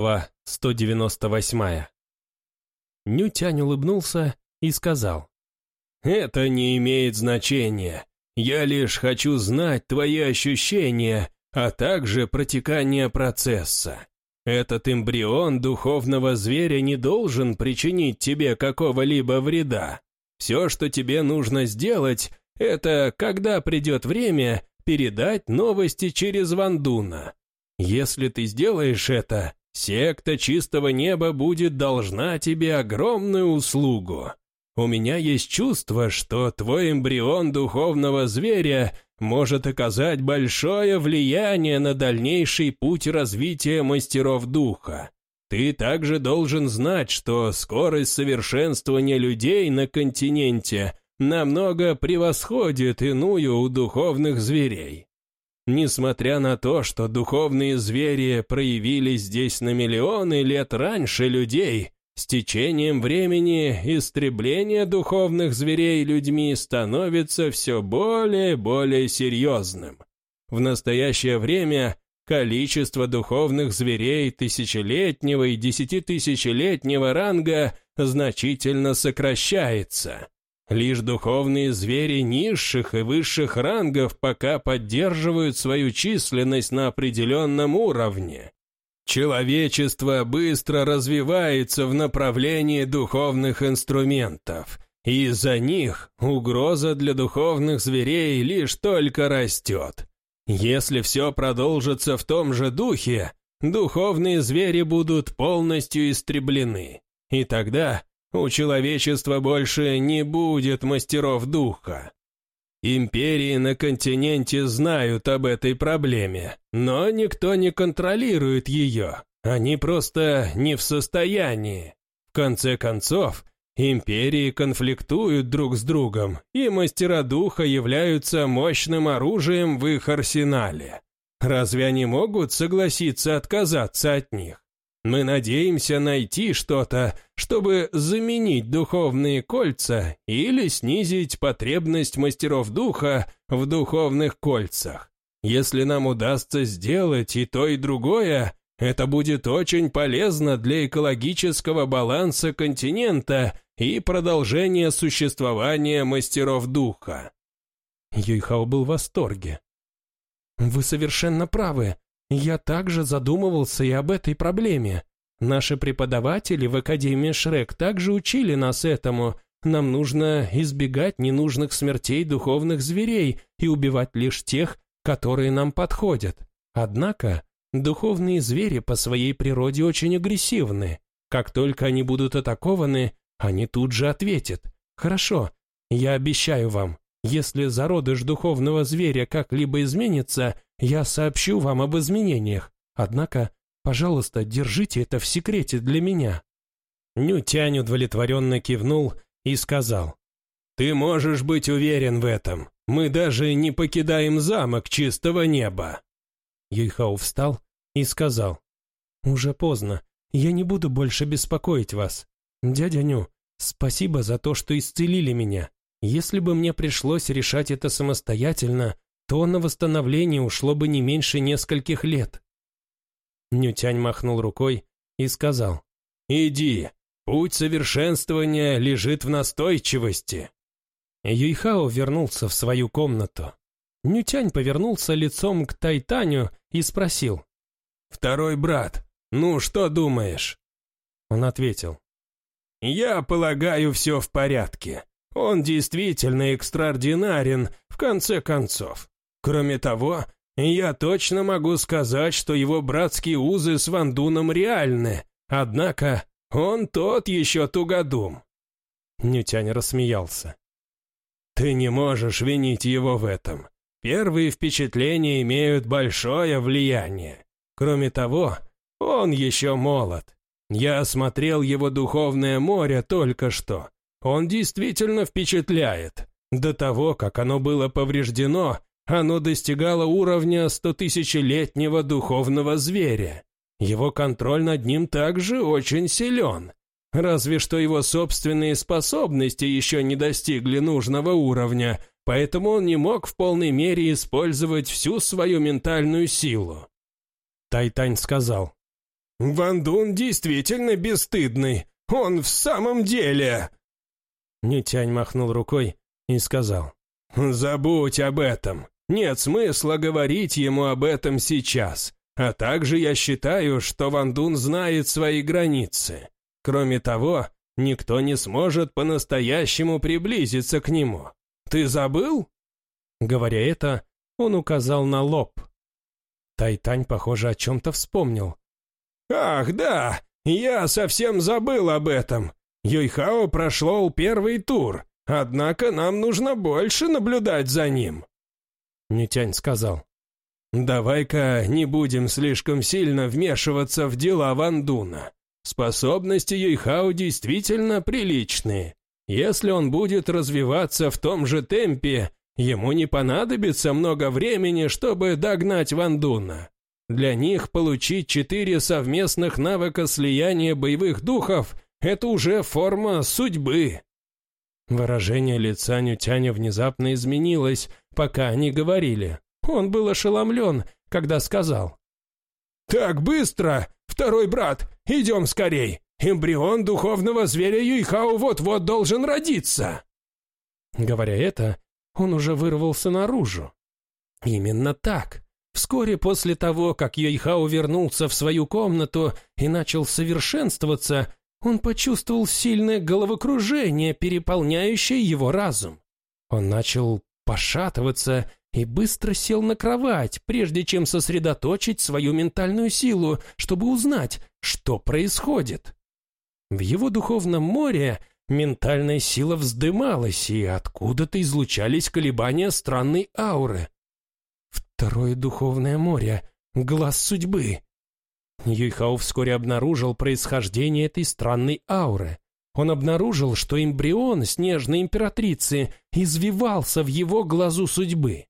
Глава 198. Нютянь улыбнулся и сказал. «Это не имеет значения. Я лишь хочу знать твои ощущения, а также протекание процесса. Этот эмбрион духовного зверя не должен причинить тебе какого-либо вреда. Все, что тебе нужно сделать, это, когда придет время, передать новости через Вандуна. Если ты сделаешь это, Секта чистого неба будет должна тебе огромную услугу. У меня есть чувство, что твой эмбрион духовного зверя может оказать большое влияние на дальнейший путь развития мастеров духа. Ты также должен знать, что скорость совершенствования людей на континенте намного превосходит иную у духовных зверей. Несмотря на то, что духовные звери проявились здесь на миллионы лет раньше людей, с течением времени истребление духовных зверей людьми становится все более и более серьезным. В настоящее время количество духовных зверей тысячелетнего и десятитысячелетнего ранга значительно сокращается. Лишь духовные звери низших и высших рангов пока поддерживают свою численность на определенном уровне. Человечество быстро развивается в направлении духовных инструментов, и из-за них угроза для духовных зверей лишь только растет. Если все продолжится в том же духе, духовные звери будут полностью истреблены, и тогда у человечества больше не будет мастеров духа. Империи на континенте знают об этой проблеме, но никто не контролирует ее. Они просто не в состоянии. В конце концов, империи конфликтуют друг с другом, и мастера духа являются мощным оружием в их арсенале. Разве они могут согласиться отказаться от них? Мы надеемся найти что-то, чтобы заменить духовные кольца или снизить потребность мастеров духа в духовных кольцах. Если нам удастся сделать и то, и другое, это будет очень полезно для экологического баланса континента и продолжения существования мастеров духа. Юйхао был в восторге. «Вы совершенно правы. Я также задумывался и об этой проблеме. Наши преподаватели в Академии Шрек также учили нас этому. Нам нужно избегать ненужных смертей духовных зверей и убивать лишь тех, которые нам подходят. Однако, духовные звери по своей природе очень агрессивны. Как только они будут атакованы, они тут же ответят. Хорошо, я обещаю вам, если зародыш духовного зверя как-либо изменится, я сообщу вам об изменениях. Однако, пожалуйста, держите это в секрете для меня». Нютянь удовлетворенно кивнул и сказал, «Ты можешь быть уверен в этом. Мы даже не покидаем замок чистого неба». Юйхау встал и сказал, «Уже поздно. Я не буду больше беспокоить вас. Дядя Ню, спасибо за то, что исцелили меня. Если бы мне пришлось решать это самостоятельно, то на восстановление ушло бы не меньше нескольких лет. Нютянь махнул рукой и сказал, «Иди, путь совершенствования лежит в настойчивости». Юйхао вернулся в свою комнату. Нютянь повернулся лицом к Тайтаню и спросил, «Второй брат, ну что думаешь?» Он ответил, «Я полагаю, все в порядке. Он действительно экстраординарен, в конце концов. Кроме того, я точно могу сказать, что его братские узы с Вандуном реальны, однако он тот еще тугодум». Нютянь рассмеялся. «Ты не можешь винить его в этом. Первые впечатления имеют большое влияние. Кроме того, он еще молод. Я осмотрел его духовное море только что. Он действительно впечатляет. До того, как оно было повреждено, оно достигало уровня стотысячелетнего духовного зверя. Его контроль над ним также очень силен. Разве что его собственные способности еще не достигли нужного уровня, поэтому он не мог в полной мере использовать всю свою ментальную силу. Тайтань сказал, Ван Дун действительно бесстыдный. Он в самом деле...» Нютянь махнул рукой и сказал. «Забудь об этом. Нет смысла говорить ему об этом сейчас. А также я считаю, что Ван Дун знает свои границы. Кроме того, никто не сможет по-настоящему приблизиться к нему. Ты забыл?» Говоря это, он указал на лоб. Тайтань, похоже, о чем-то вспомнил. «Ах, да! Я совсем забыл об этом. Юйхао прошел первый тур, однако нам нужно больше наблюдать за ним». Нютянь сказал. «Давай-ка не будем слишком сильно вмешиваться в дела Вандуна. Способности Юйхао действительно приличные. Если он будет развиваться в том же темпе, ему не понадобится много времени, чтобы догнать Вандуна. Для них получить четыре совместных навыка слияния боевых духов – это уже форма судьбы. Выражение лица Нютяня внезапно изменилось, пока они говорили. Он был ошеломлен, когда сказал. «Так быстро! Второй брат, идем скорей! Эмбрион духовного зверя Юйхао вот-вот должен родиться!» Говоря это, он уже вырвался наружу. Именно так. Вскоре после того, как Йойхао вернулся в свою комнату и начал совершенствоваться, он почувствовал сильное головокружение, переполняющее его разум. Он начал пошатываться и быстро сел на кровать, прежде чем сосредоточить свою ментальную силу, чтобы узнать, что происходит. В его духовном море ментальная сила вздымалась, и откуда-то излучались колебания странной ауры. Второе духовное море. Глаз судьбы. Юйхао вскоре обнаружил происхождение этой странной ауры. Он обнаружил, что эмбрион снежной императрицы извивался в его глазу судьбы.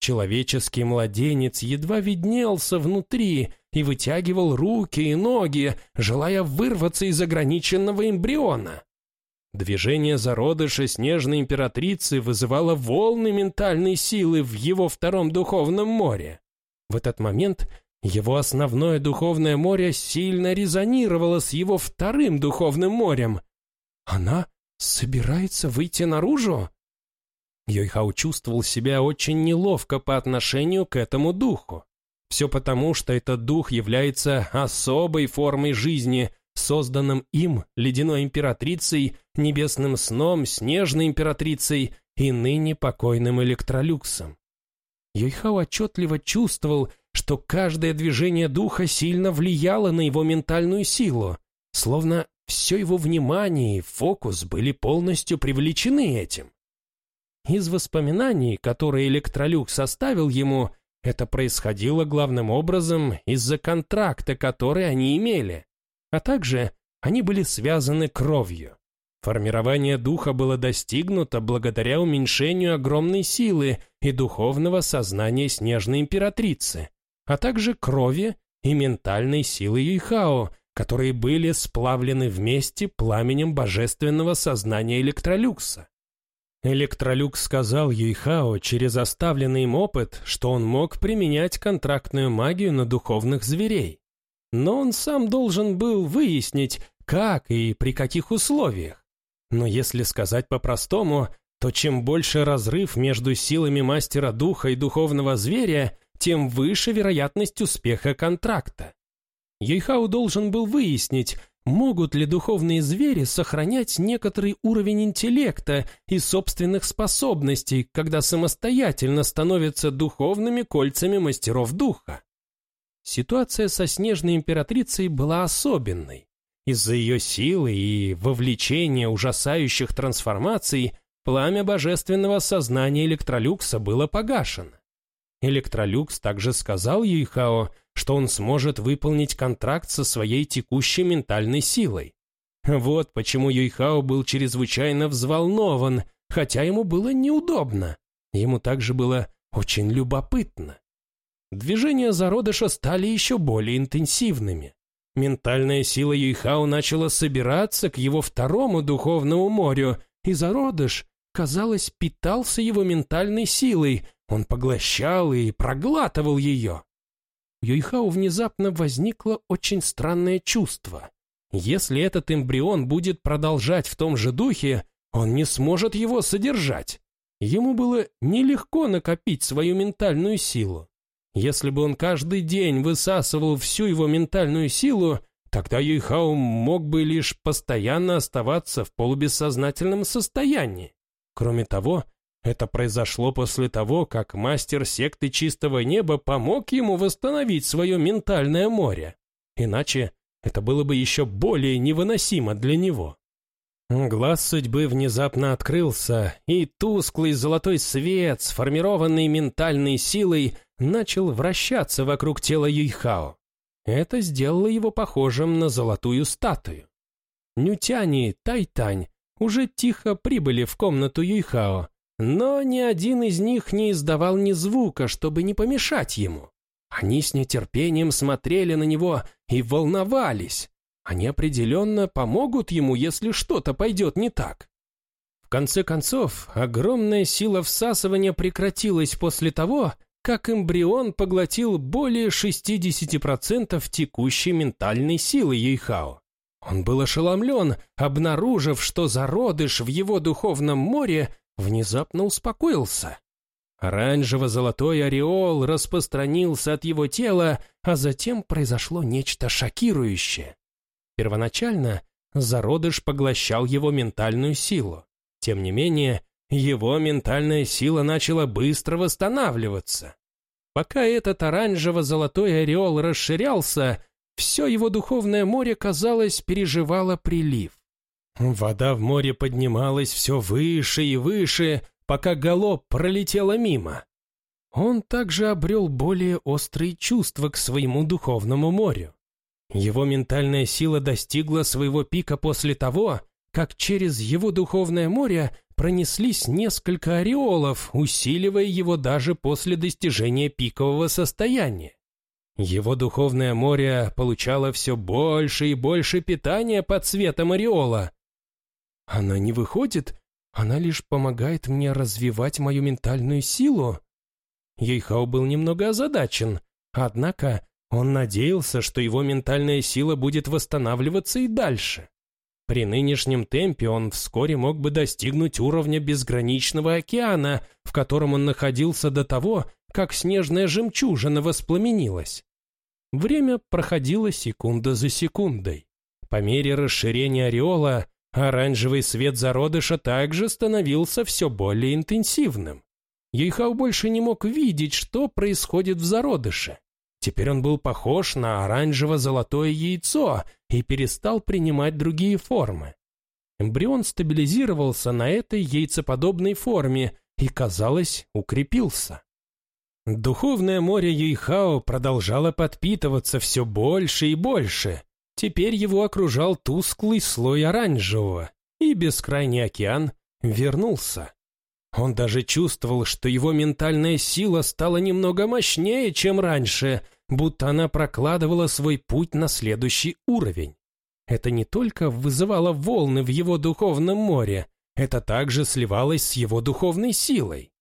Человеческий младенец едва виднелся внутри и вытягивал руки и ноги, желая вырваться из ограниченного эмбриона. Движение зародыша снежной императрицы вызывало волны ментальной силы в его втором духовном море. В этот момент его основное духовное море сильно резонировало с его вторым духовным морем. Она собирается выйти наружу? Йойхау чувствовал себя очень неловко по отношению к этому духу. Все потому, что этот дух является особой формой жизни – созданным им, ледяной императрицей, небесным сном, снежной императрицей и ныне покойным электролюксом. Йойхао отчетливо чувствовал, что каждое движение духа сильно влияло на его ментальную силу, словно все его внимание и фокус были полностью привлечены этим. Из воспоминаний, которые электролюкс составил ему, это происходило главным образом из-за контракта, который они имели а также они были связаны кровью. Формирование духа было достигнуто благодаря уменьшению огромной силы и духовного сознания снежной императрицы, а также крови и ментальной силы Юйхао, которые были сплавлены вместе пламенем божественного сознания Электролюкса. Электролюкс сказал Юйхао через оставленный им опыт, что он мог применять контрактную магию на духовных зверей но он сам должен был выяснить, как и при каких условиях. Но если сказать по-простому, то чем больше разрыв между силами мастера духа и духовного зверя, тем выше вероятность успеха контракта. Юйхау должен был выяснить, могут ли духовные звери сохранять некоторый уровень интеллекта и собственных способностей, когда самостоятельно становятся духовными кольцами мастеров духа. Ситуация со Снежной Императрицей была особенной. Из-за ее силы и вовлечения ужасающих трансформаций пламя божественного сознания Электролюкса было погашено. Электролюкс также сказал Юйхао, что он сможет выполнить контракт со своей текущей ментальной силой. Вот почему Юйхао был чрезвычайно взволнован, хотя ему было неудобно. Ему также было очень любопытно. Движения зародыша стали еще более интенсивными. Ментальная сила Юйхао начала собираться к его второму духовному морю, и зародыш, казалось, питался его ментальной силой, он поглощал и проглатывал ее. Юйхау внезапно возникло очень странное чувство. Если этот эмбрион будет продолжать в том же духе, он не сможет его содержать. Ему было нелегко накопить свою ментальную силу. Если бы он каждый день высасывал всю его ментальную силу, тогда Юйхао мог бы лишь постоянно оставаться в полубессознательном состоянии. Кроме того, это произошло после того, как мастер секты Чистого Неба помог ему восстановить свое ментальное море. Иначе это было бы еще более невыносимо для него. Глаз судьбы внезапно открылся, и тусклый золотой свет, сформированный ментальной силой, начал вращаться вокруг тела Юйхао. Это сделало его похожим на золотую статую. Нютяни и Тайтань уже тихо прибыли в комнату Юйхао, но ни один из них не издавал ни звука, чтобы не помешать ему. Они с нетерпением смотрели на него и волновались. Они определенно помогут ему, если что-то пойдет не так. В конце концов, огромная сила всасывания прекратилась после того, как эмбрион поглотил более 60% текущей ментальной силы Юйхао. Он был ошеломлен, обнаружив, что зародыш в его духовном море внезапно успокоился. Оранжево-золотой ореол распространился от его тела, а затем произошло нечто шокирующее. Первоначально зародыш поглощал его ментальную силу. Тем не менее, его ментальная сила начала быстро восстанавливаться. Пока этот оранжево-золотой ореол расширялся, все его духовное море, казалось, переживало прилив. Вода в море поднималась все выше и выше, пока галоп пролетела мимо. Он также обрел более острые чувства к своему духовному морю. Его ментальная сила достигла своего пика после того, как через его духовное море пронеслись несколько ореолов, усиливая его даже после достижения пикового состояния. Его духовное море получало все больше и больше питания под цветом ореола, она не выходит, она лишь помогает мне развивать мою ментальную силу. Ейхау был немного озадачен, однако он надеялся, что его ментальная сила будет восстанавливаться и дальше. При нынешнем темпе он вскоре мог бы достигнуть уровня безграничного океана, в котором он находился до того, как снежная жемчужина воспламенилась. Время проходило секунда за секундой. По мере расширения ореола Оранжевый свет зародыша также становился все более интенсивным. Ейхау больше не мог видеть, что происходит в зародыше. Теперь он был похож на оранжево-золотое яйцо и перестал принимать другие формы. Эмбрион стабилизировался на этой яйцеподобной форме и, казалось, укрепился. Духовное море Юйхао продолжало подпитываться все больше и больше, Теперь его окружал тусклый слой оранжевого, и бескрайний океан вернулся. Он даже чувствовал, что его ментальная сила стала немного мощнее, чем раньше, будто она прокладывала свой путь на следующий уровень. Это не только вызывало волны в его духовном море, это также сливалось с его духовной силой.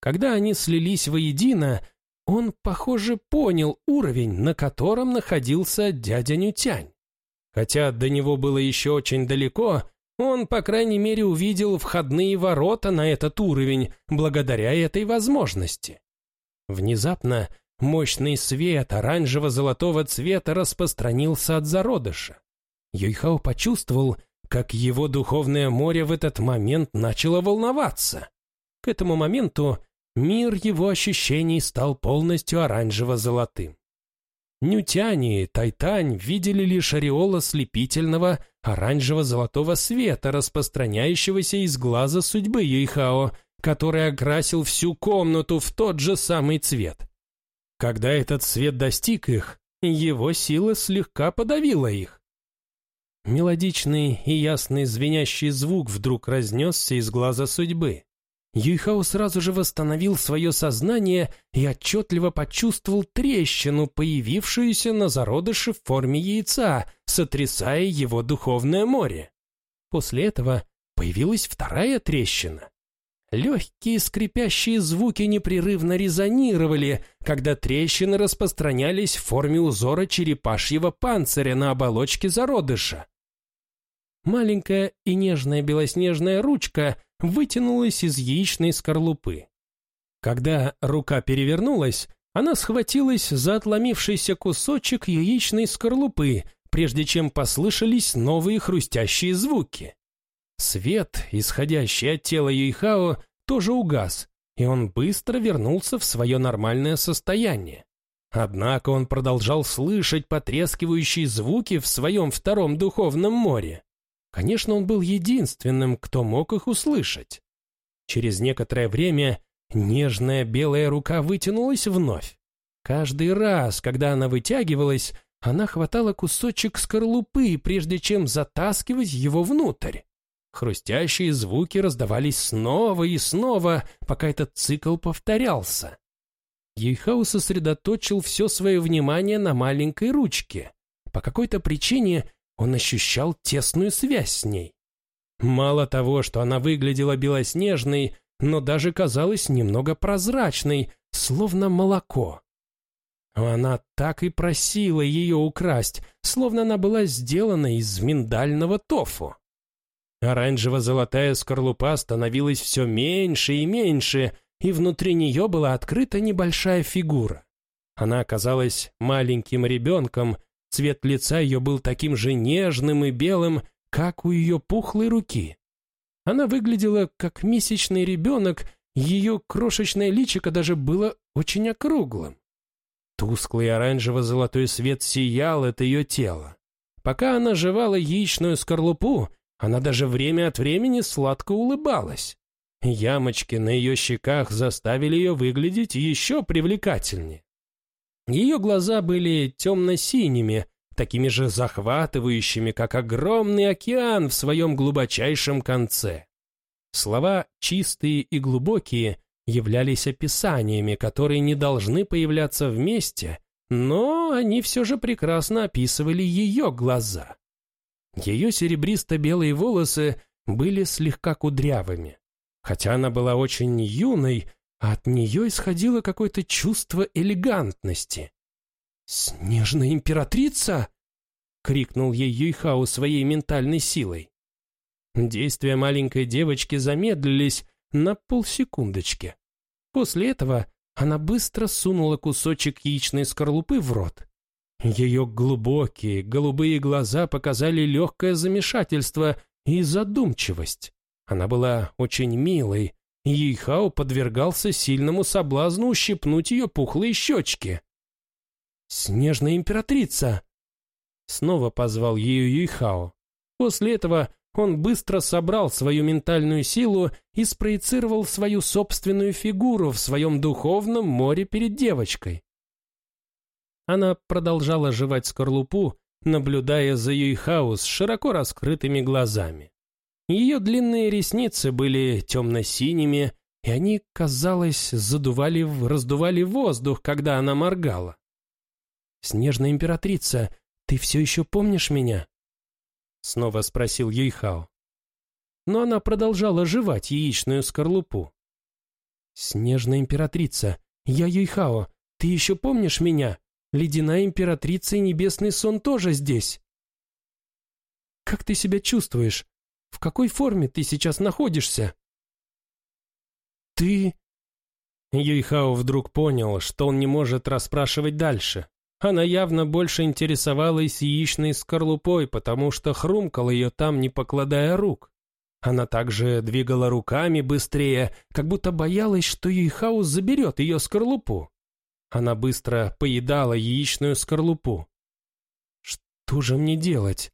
Когда они слились воедино, он, похоже, понял уровень, на котором находился дядя Нютянь. Хотя до него было еще очень далеко, он, по крайней мере, увидел входные ворота на этот уровень благодаря этой возможности. Внезапно мощный свет оранжево-золотого цвета распространился от зародыша. Юйхао почувствовал, как его духовное море в этот момент начало волноваться. К этому моменту Мир его ощущений стал полностью оранжево-золотым. Нютяни и Тайтань видели лишь ореол слепительного оранжево-золотого света, распространяющегося из глаза судьбы Юйхао, который окрасил всю комнату в тот же самый цвет. Когда этот свет достиг их, его сила слегка подавила их. Мелодичный и ясный звенящий звук вдруг разнесся из глаза судьбы. Юйхао сразу же восстановил свое сознание и отчетливо почувствовал трещину, появившуюся на зародыше в форме яйца, сотрясая его духовное море. После этого появилась вторая трещина. Легкие скрипящие звуки непрерывно резонировали, когда трещины распространялись в форме узора черепашьего панциря на оболочке зародыша. Маленькая и нежная белоснежная ручка вытянулась из яичной скорлупы. Когда рука перевернулась, она схватилась за отломившийся кусочек яичной скорлупы, прежде чем послышались новые хрустящие звуки. Свет, исходящий от тела Юйхао, тоже угас, и он быстро вернулся в свое нормальное состояние. Однако он продолжал слышать потрескивающие звуки в своем втором духовном море. Конечно, он был единственным, кто мог их услышать. Через некоторое время нежная белая рука вытянулась вновь. Каждый раз, когда она вытягивалась, она хватала кусочек скорлупы, прежде чем затаскивать его внутрь. Хрустящие звуки раздавались снова и снова, пока этот цикл повторялся. Ейхау сосредоточил все свое внимание на маленькой ручке. По какой-то причине он ощущал тесную связь с ней. Мало того, что она выглядела белоснежной, но даже казалась немного прозрачной, словно молоко. Она так и просила ее украсть, словно она была сделана из миндального тофу. Оранжево-золотая скорлупа становилась все меньше и меньше, и внутри нее была открыта небольшая фигура. Она оказалась маленьким ребенком, цвет лица ее был таким же нежным и белым, как у ее пухлой руки. Она выглядела как месячный ребенок, ее крошечное личико даже было очень округлым. Тусклый оранжево-золотой свет сиял от ее тела. Пока она жевала яичную скорлупу, она даже время от времени сладко улыбалась. Ямочки на ее щеках заставили ее выглядеть еще привлекательнее. Ее глаза были темно-синими, такими же захватывающими, как огромный океан в своем глубочайшем конце. Слова «чистые» и «глубокие» являлись описаниями, которые не должны появляться вместе, но они все же прекрасно описывали ее глаза. Ее серебристо-белые волосы были слегка кудрявыми. Хотя она была очень юной, от нее исходило какое-то чувство элегантности. «Снежная императрица!» — крикнул ей Юйхао своей ментальной силой. Действия маленькой девочки замедлились на полсекундочки. После этого она быстро сунула кусочек яичной скорлупы в рот. Ее глубокие голубые глаза показали легкое замешательство и задумчивость. Она была очень милой, и Юйхао подвергался сильному соблазну ущипнуть ее пухлые щечки. «Снежная императрица!» Снова позвал ее Юйхао. После этого он быстро собрал свою ментальную силу и спроецировал свою собственную фигуру в своем духовном море перед девочкой. Она продолжала жевать скорлупу, наблюдая за Юйхао с широко раскрытыми глазами. Ее длинные ресницы были темно-синими, и они, казалось, задували, раздували воздух, когда она моргала. «Снежная императрица, ты все еще помнишь меня?» Снова спросил Юйхао. Но она продолжала жевать яичную скорлупу. «Снежная императрица, я Юйхао, ты еще помнишь меня? Ледяная императрица и небесный сон тоже здесь. Как ты себя чувствуешь? В какой форме ты сейчас находишься? Ты... Юйхао вдруг понял, что он не может расспрашивать дальше. Она явно больше интересовалась яичной скорлупой, потому что хрумкала ее там, не покладая рук. Она также двигала руками быстрее, как будто боялась, что Юйхао заберет ее скорлупу. Она быстро поедала яичную скорлупу. Что же мне делать?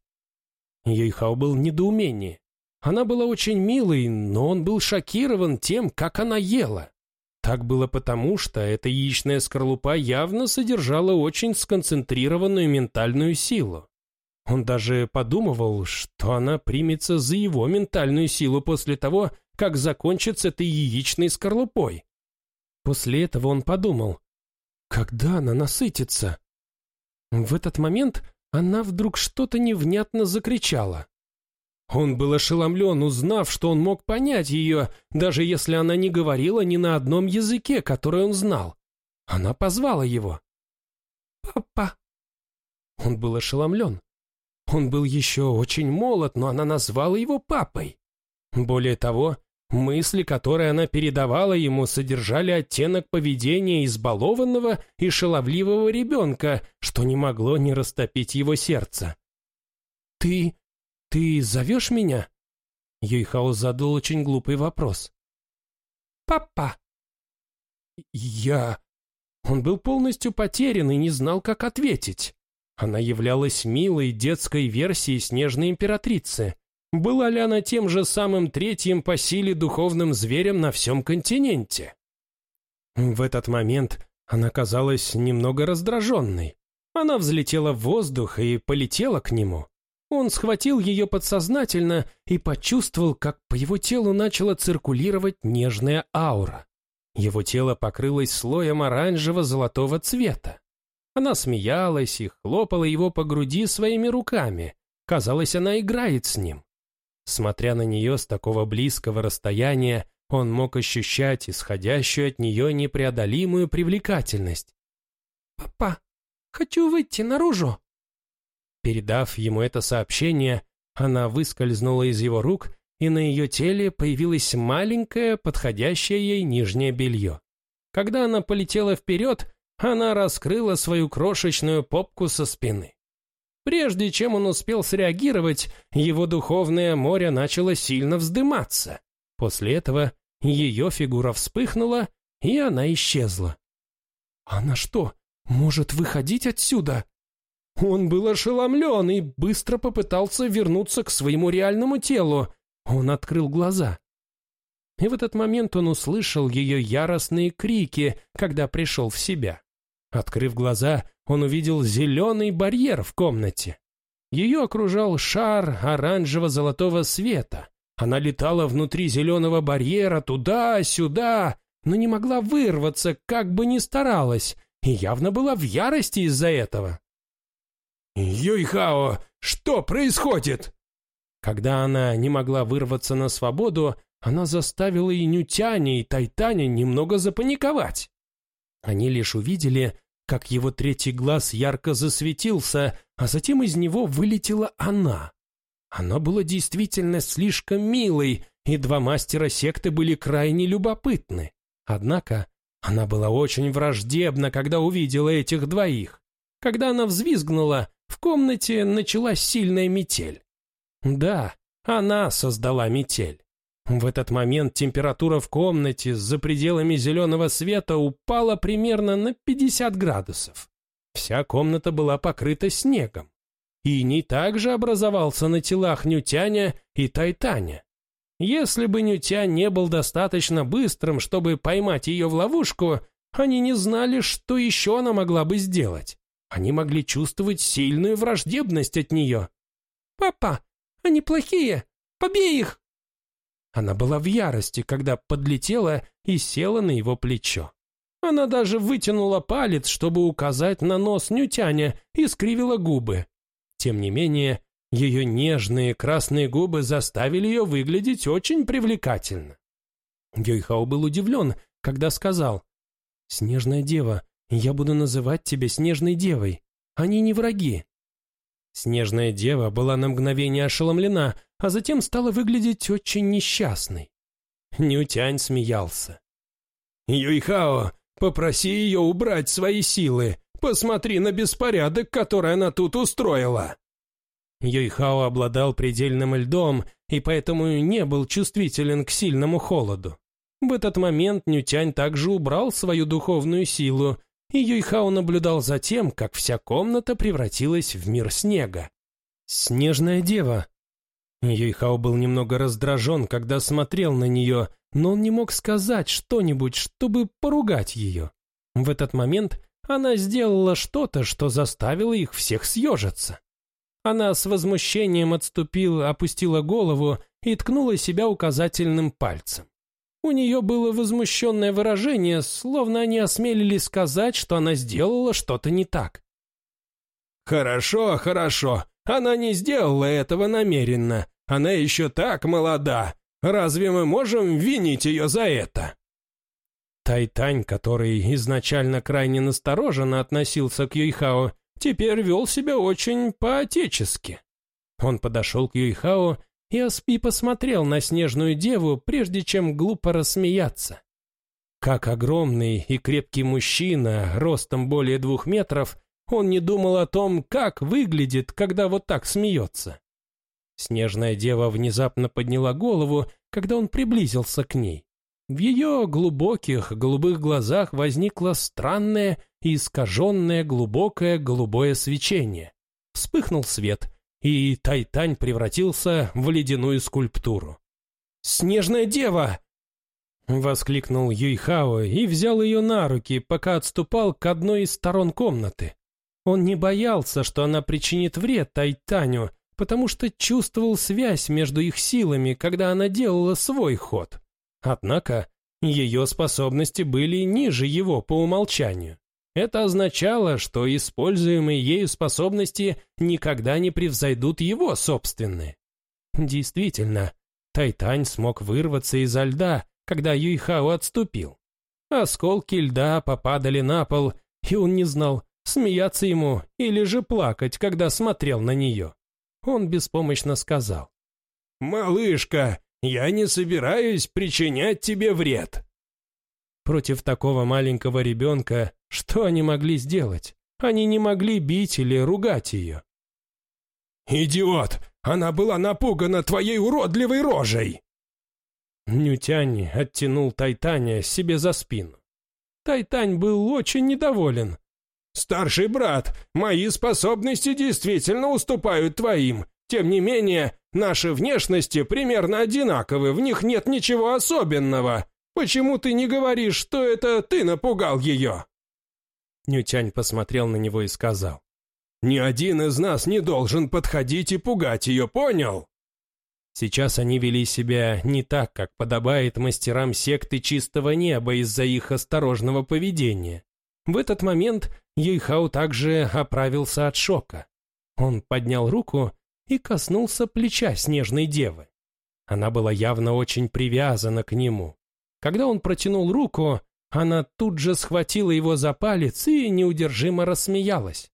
Юйхао был в недоумении. Она была очень милой, но он был шокирован тем, как она ела. Так было потому, что эта яичная скорлупа явно содержала очень сконцентрированную ментальную силу. Он даже подумывал, что она примется за его ментальную силу после того, как закончит с этой яичной скорлупой. После этого он подумал, когда она насытится? В этот момент она вдруг что-то невнятно закричала. Он был ошеломлен, узнав, что он мог понять ее, даже если она не говорила ни на одном языке, который он знал. Она позвала его. «Папа!» Он был ошеломлен. Он был еще очень молод, но она назвала его папой. Более того, мысли, которые она передавала ему, содержали оттенок поведения избалованного и шаловливого ребенка, что не могло не растопить его сердце. «Ты... ты зовешь меня?» Юйхао задал очень глупый вопрос. «Папа!» «Я...» Он был полностью потерян и не знал, как ответить. Она являлась милой детской версией снежной императрицы. Была ли она тем же самым третьим по силе духовным зверем на всем континенте? В этот момент она казалась немного раздраженной. Она взлетела в воздух и полетела к нему. Он схватил ее подсознательно и почувствовал, как по его телу начала циркулировать нежная аура. Его тело покрылось слоем оранжево-золотого цвета. Она смеялась и хлопала его по груди своими руками. Казалось, она играет с ним. Смотря на нее с такого близкого расстояния, он мог ощущать исходящую от нее непреодолимую привлекательность. «Папа, хочу выйти наружу!» Передав ему это сообщение, она выскользнула из его рук, и на ее теле появилось маленькое, подходящее ей нижнее белье. Когда она полетела вперед, она раскрыла свою крошечную попку со спины. Прежде чем он успел среагировать, его духовное море начало сильно вздыматься. После этого ее фигура вспыхнула, и она исчезла. «Она что, может выходить отсюда?» Он был ошеломлен и быстро попытался вернуться к своему реальному телу. Он открыл глаза. И в этот момент он услышал ее яростные крики, когда пришел в себя. Открыв глаза, он увидел зеленый барьер в комнате. Ее окружал шар оранжево-золотого света. Она летала внутри зеленого барьера туда-сюда, но не могла вырваться, как бы ни старалась, и явно была в ярости из-за этого. «Юйхао, что происходит?» Когда она не могла вырваться на свободу, она заставила и Нютяня, и Тайтаня немного запаниковать. Они лишь увидели, как его третий глаз ярко засветился, а затем из него вылетела она. Она была действительно слишком милой, и два мастера секты были крайне любопытны. Однако она была очень враждебна, когда увидела этих двоих. Когда она взвизгнула, в комнате началась сильная метель. Да, она создала метель. В этот момент температура в комнате за пределами зеленого света упала примерно на 50 градусов. Вся комната была покрыта снегом. Иней также образовался на телах Нютяня и Тайтаня. Если бы Нютянь не был достаточно быстрым, чтобы поймать ее в ловушку, они не знали, что еще она могла бы сделать. Они могли чувствовать сильную враждебность от нее. «Папа, они плохие! Побей их!» Она была в ярости, когда подлетела и села на его плечо. Она даже вытянула палец, чтобы указать на нос Нютяня, и скривила губы. Тем не менее, ее нежные красные губы заставили ее выглядеть очень привлекательно. Гюйхао был удивлен, когда сказал, «Снежная дева, я буду называть тебя Снежной девой. Они не враги». Снежная дева была на мгновение ошеломлена, а затем стала выглядеть очень несчастной. Нютянь смеялся. «Юйхао, попроси ее убрать свои силы. Посмотри на беспорядок, который она тут устроила». Юйхао обладал предельным льдом и поэтому не был чувствителен к сильному холоду. В этот момент Нютянь также убрал свою духовную силу, и Юйхао наблюдал за тем, как вся комната превратилась в мир снега. «Снежная дева», Юйхао был немного раздражен, когда смотрел на нее, но он не мог сказать что-нибудь, чтобы поругать ее. В этот момент она сделала что-то, что заставило их всех съежиться. Она с возмущением отступила, опустила голову и ткнула себя указательным пальцем. У нее было возмущенное выражение, словно они осмелились сказать, что она сделала что-то не так. «Хорошо, хорошо, она не сделала этого намеренно. Она еще так молода. Разве мы можем винить ее за это?» Тайтань, который изначально крайне настороженно относился к Юйхао, теперь вел себя очень по-отечески. Он подошел к Юйхао и Аспи посмотрел на снежную деву, прежде чем глупо рассмеяться. Как огромный и крепкий мужчина, ростом более двух метров, он не думал о том, как выглядит, когда вот так смеется. Снежная дева внезапно подняла голову, когда он приблизился к ней. В ее глубоких голубых глазах возникло странное и искаженное глубокое голубое свечение. Вспыхнул свет, и Тайтань превратился в ледяную скульптуру. «Снежная дева!» — воскликнул Юйхао и взял ее на руки, пока отступал к одной из сторон комнаты. Он не боялся, что она причинит вред Тайтаню, потому что чувствовал связь между их силами, когда она делала свой ход. Однако ее способности были ниже его по умолчанию. Это означало, что используемые ею способности никогда не превзойдут его собственные. Действительно, Тайтань смог вырваться изо льда, когда Юйхао отступил. Осколки льда попадали на пол, и он не знал, смеяться ему или же плакать, когда смотрел на нее. Он беспомощно сказал. «Малышка, я не собираюсь причинять тебе вред». Против такого маленького ребенка что они могли сделать? Они не могли бить или ругать ее. «Идиот! Она была напугана твоей уродливой рожей!» Нютянь оттянул Тайтаня себе за спину. Тайтань был очень недоволен. «Старший брат, мои способности действительно уступают твоим. Тем не менее, наши внешности примерно одинаковы, в них нет ничего особенного. Почему ты не говоришь, что это ты напугал ее?» Нютянь посмотрел на него и сказал. «Ни один из нас не должен подходить и пугать ее, понял?» Сейчас они вели себя не так, как подобает мастерам секты чистого неба из-за их осторожного поведения. В этот момент Юйхау также оправился от шока. Он поднял руку и коснулся плеча снежной девы. Она была явно очень привязана к нему. Когда он протянул руку, она тут же схватила его за палец и неудержимо рассмеялась.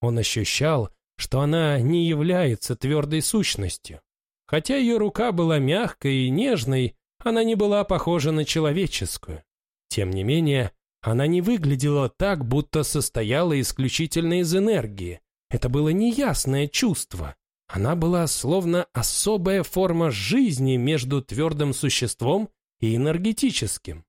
Он ощущал, что она не является твердой сущностью. Хотя ее рука была мягкой и нежной, она не была похожа на человеческую. Тем не менее, она не выглядела так, будто состояла исключительно из энергии. Это было неясное чувство. Она была словно особая форма жизни между твердым существом и энергетическим.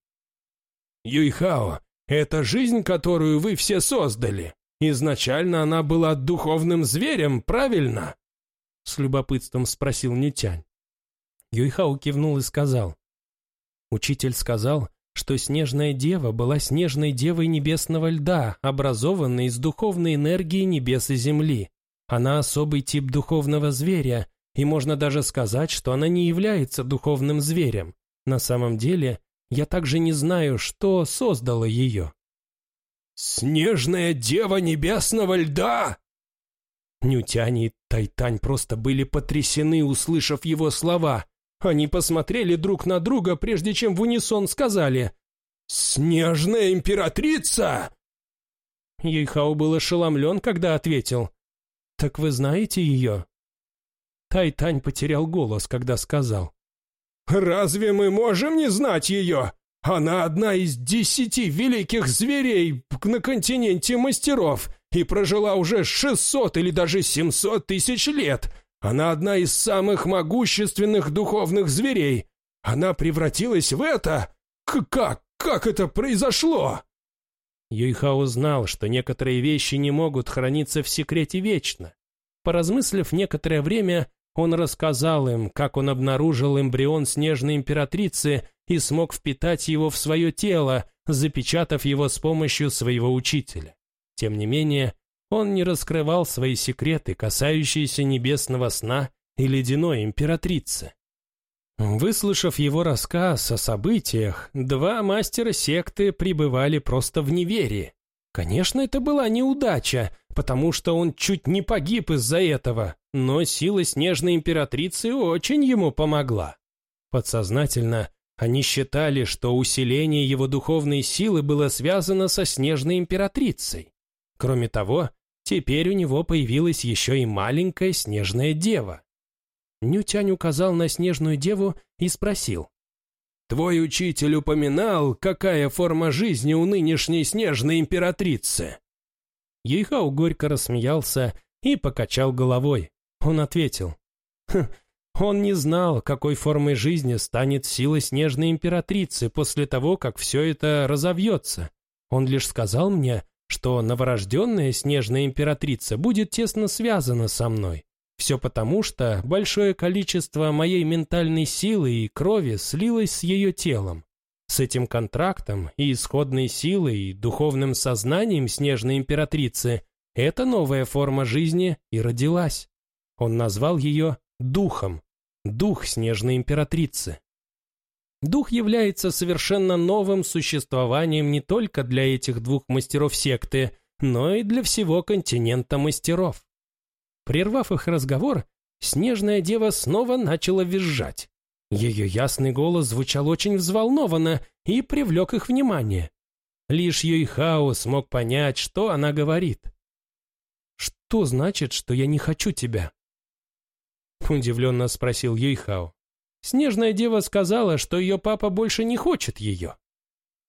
«Юйхао, это жизнь, которую вы все создали. Изначально она была духовным зверем, правильно?» С любопытством спросил Нютянь. Юйхао кивнул и сказал. Учитель сказал, что снежная дева была снежной девой небесного льда, образованной из духовной энергии небес и земли. Она особый тип духовного зверя, и можно даже сказать, что она не является духовным зверем. На самом деле, я также не знаю, что создало ее. «Снежная дева небесного льда!» Нютянь и Тайтань просто были потрясены, услышав его слова. Они посмотрели друг на друга, прежде чем в унисон сказали «Снежная императрица!» Юйхао был ошеломлен, когда ответил «Так вы знаете ее?» Тайтань потерял голос, когда сказал «Разве мы можем не знать ее? Она одна из десяти великих зверей на континенте мастеров и прожила уже шестьсот или даже семьсот тысяч лет. Она одна из самых могущественных духовных зверей. Она превратилась в это? К как? Как это произошло?» Юйхао знал, что некоторые вещи не могут храниться в секрете вечно. Поразмыслив некоторое время, он рассказал им, как он обнаружил эмбрион снежной императрицы и смог впитать его в свое тело, запечатав его с помощью своего учителя. Тем не менее, он не раскрывал свои секреты, касающиеся небесного сна и ледяной императрицы. Выслушав его рассказ о событиях, два мастера секты пребывали просто в неверии. Конечно, это была неудача, потому что он чуть не погиб из-за этого, но сила снежной императрицы очень ему помогла. Подсознательно они считали, что усиление его духовной силы было связано со снежной императрицей. Кроме того, теперь у него появилась еще и маленькая снежная дева. Нютянь указал на снежную деву и спросил. «Твой учитель упоминал, какая форма жизни у нынешней снежной императрицы?» Ейхау горько рассмеялся и покачал головой. Он ответил. «Хм, он не знал, какой формой жизни станет сила снежной императрицы после того, как все это разовьется. Он лишь сказал мне, что новорожденная снежная императрица будет тесно связана со мной. Все потому, что большое количество моей ментальной силы и крови слилось с ее телом. С этим контрактом и исходной силой и духовным сознанием снежной императрицы эта новая форма жизни и родилась. Он назвал ее духом, дух снежной императрицы. Дух является совершенно новым существованием не только для этих двух мастеров секты, но и для всего континента мастеров. Прервав их разговор, снежная дева снова начала визжать. Ее ясный голос звучал очень взволнованно и привлек их внимание. Лишь Юйхао смог понять, что она говорит. «Что значит, что я не хочу тебя?» Удивленно спросил Юйхао. Снежная дева сказала, что ее папа больше не хочет ее.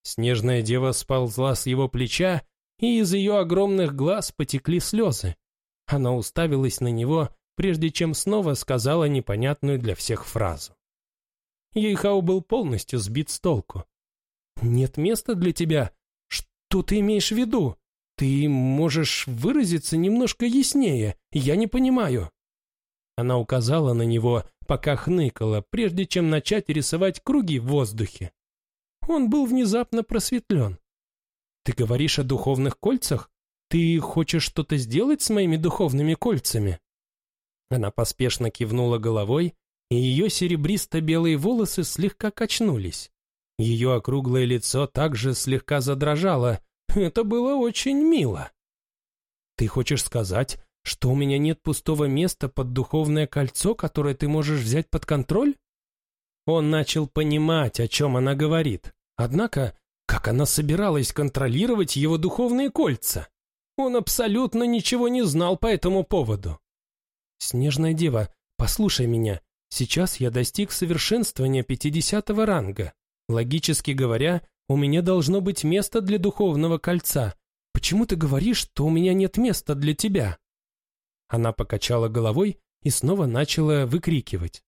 Снежная дева сползла с его плеча, и из ее огромных глаз потекли слезы. Она уставилась на него, прежде чем снова сказала непонятную для всех фразу. Ейхау был полностью сбит с толку. «Нет места для тебя? Что ты имеешь в виду? Ты можешь выразиться немножко яснее, я не понимаю». Она указала на него, пока хныкала, прежде чем начать рисовать круги в воздухе. Он был внезапно просветлен. «Ты говоришь о духовных кольцах? Ты хочешь что-то сделать с моими духовными кольцами?» Она поспешно кивнула головой и ее серебристо-белые волосы слегка качнулись. Ее округлое лицо также слегка задрожало. Это было очень мило. «Ты хочешь сказать, что у меня нет пустого места под духовное кольцо, которое ты можешь взять под контроль?» Он начал понимать, о чем она говорит. Однако, как она собиралась контролировать его духовные кольца? Он абсолютно ничего не знал по этому поводу. «Снежная дева, послушай меня. Сейчас я достиг совершенствования 50 ранга. Логически говоря, у меня должно быть место для духовного кольца. Почему ты говоришь, что у меня нет места для тебя?» Она покачала головой и снова начала выкрикивать.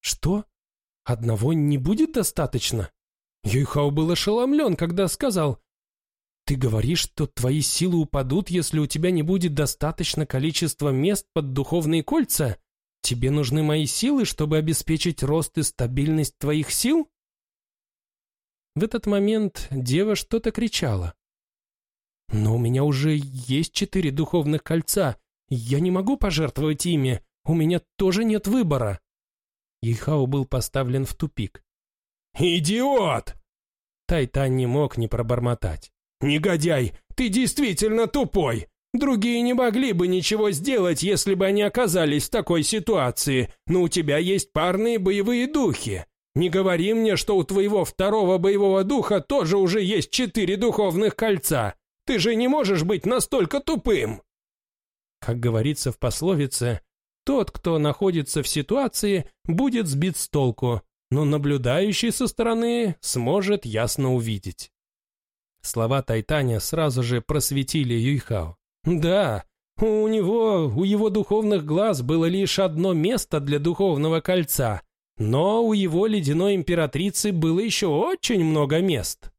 «Что? Одного не будет достаточно?» Юйхао был ошеломлен, когда сказал, «Ты говоришь, что твои силы упадут, если у тебя не будет достаточно количества мест под духовные кольца? Тебе нужны мои силы, чтобы обеспечить рост и стабильность твоих сил?» В этот момент дева что-то кричала. «Но у меня уже есть четыре духовных кольца. Я не могу пожертвовать ими. У меня тоже нет выбора». Ихао был поставлен в тупик. «Идиот!» Тайтан не мог не пробормотать. «Негодяй, ты действительно тупой! Другие не могли бы ничего сделать, если бы они оказались в такой ситуации, но у тебя есть парные боевые духи. Не говори мне, что у твоего второго боевого духа тоже уже есть четыре духовных кольца. Ты же не можешь быть настолько тупым. Как говорится в пословице, тот, кто находится в ситуации, будет сбит с толку, но наблюдающий со стороны сможет ясно увидеть. Слова Тайтаня сразу же просветили Юйхао. Да, у него, у его духовных глаз было лишь одно место для духовного кольца, но у его ледяной императрицы было еще очень много мест.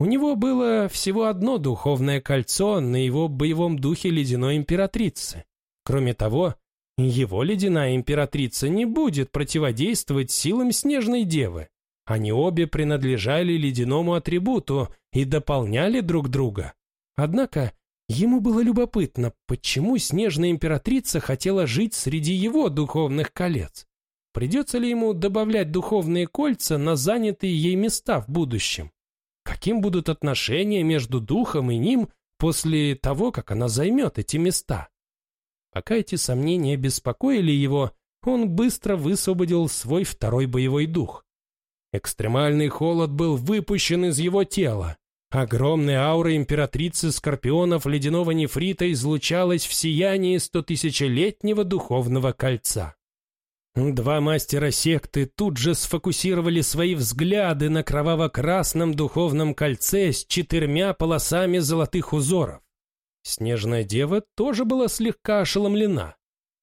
У него было всего одно духовное кольцо на его боевом духе ледяной императрицы. Кроме того, его ледяная императрица не будет противодействовать силам снежной девы. Они обе принадлежали ледяному атрибуту и дополняли друг друга. Однако Ему было любопытно, почему снежная императрица хотела жить среди его духовных колец. Придется ли ему добавлять духовные кольца на занятые ей места в будущем? Каким будут отношения между духом и ним после того, как она займет эти места? Пока эти сомнения беспокоили его, он быстро высвободил свой второй боевой дух. Экстремальный холод был выпущен из его тела. Огромная аура императрицы скорпионов ледяного нефрита излучалась в сиянии стотысячелетнего духовного кольца. Два мастера секты тут же сфокусировали свои взгляды на кроваво-красном духовном кольце с четырьмя полосами золотых узоров. Снежная дева тоже была слегка ошеломлена.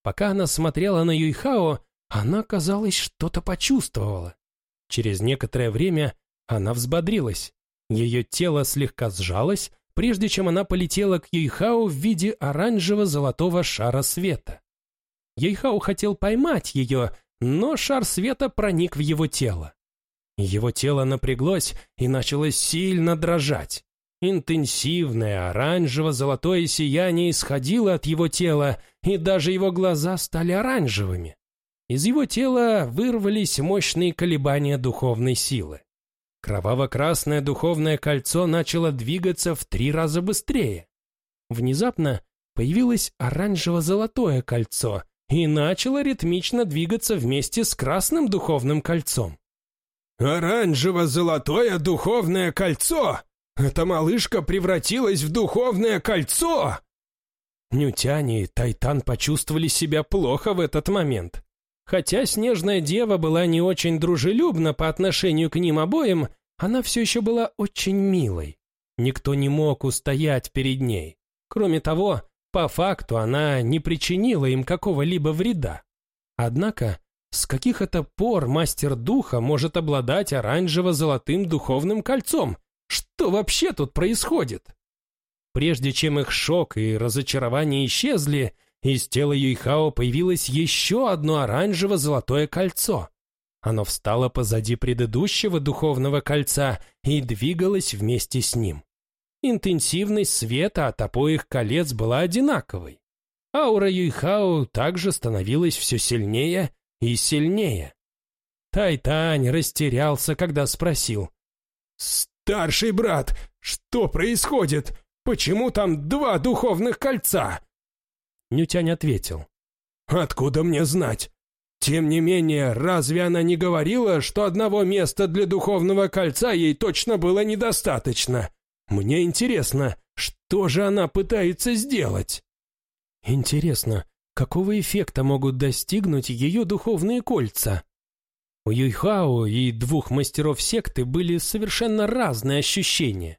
Пока она смотрела на Юйхао, она, казалось, что-то почувствовала. Через некоторое время она взбодрилась. Ее тело слегка сжалось, прежде чем она полетела к Юйхао в виде оранжево-золотого шара света. Юйхао хотел поймать ее, но шар света проник в его тело. Его тело напряглось и начало сильно дрожать. Интенсивное оранжево-золотое сияние исходило от его тела, и даже его глаза стали оранжевыми. Из его тела вырвались мощные колебания духовной силы. Кроваво-красное духовное кольцо начало двигаться в три раза быстрее. Внезапно появилось оранжево-золотое кольцо и начало ритмично двигаться вместе с красным духовным кольцом. «Оранжево-золотое духовное кольцо! Эта малышка превратилась в духовное кольцо!» Нютяни и Тайтан почувствовали себя плохо в этот момент. Хотя Снежная Дева была не очень дружелюбна по отношению к ним обоим, она все еще была очень милой. Никто не мог устоять перед ней. Кроме того, по факту она не причинила им какого-либо вреда. Однако, с каких это пор мастер духа может обладать оранжево-золотым духовным кольцом? Что вообще тут происходит? Прежде чем их шок и разочарование исчезли, из тела Юйхао появилось еще одно оранжево-золотое кольцо. Оно встало позади предыдущего духовного кольца и двигалось вместе с ним. Интенсивность света от обоих колец была одинаковой. Аура Юйхао также становилась все сильнее и сильнее. Тайтань растерялся, когда спросил. «Старший брат, что происходит? Почему там два духовных кольца?» Нютянь ответил. «Откуда мне знать? Тем не менее, разве она не говорила, что одного места для духовного кольца ей точно было недостаточно? Мне интересно, что же она пытается сделать?» «Интересно, какого эффекта могут достигнуть ее духовные кольца?» У Юйхао и двух мастеров секты были совершенно разные ощущения.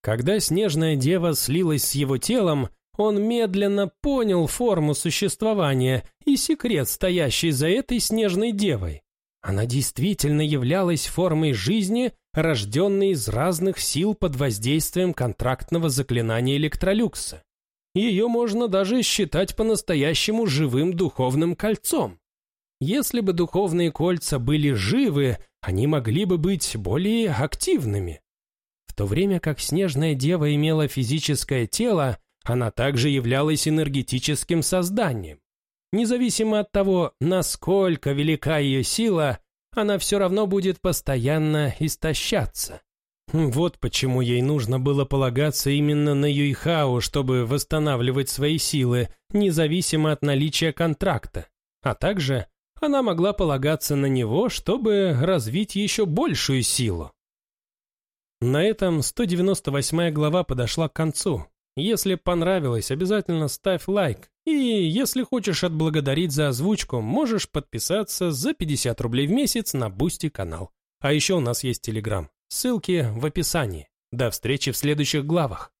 Когда снежная дева слилась с его телом, он медленно понял форму существования и секрет, стоящий за этой снежной девой. Она действительно являлась формой жизни, рожденной из разных сил под воздействием контрактного заклинания Электролюкса. Ее можно даже считать по-настоящему живым духовным кольцом. Если бы духовные кольца были живы, они могли бы быть более активными. В то время как снежная дева имела физическое тело, она также являлась энергетическим созданием. Независимо от того, насколько велика ее сила, она все равно будет постоянно истощаться. Вот почему ей нужно было полагаться именно на Юйхао, чтобы восстанавливать свои силы, независимо от наличия контракта. А также она могла полагаться на него, чтобы развить еще большую силу. На этом 198 глава подошла к концу. Если понравилось, обязательно ставь лайк. И если хочешь отблагодарить за озвучку, можешь подписаться за 50 рублей в месяц на Бусти канал. А еще у нас есть Телеграм. Ссылки в описании. До встречи в следующих главах.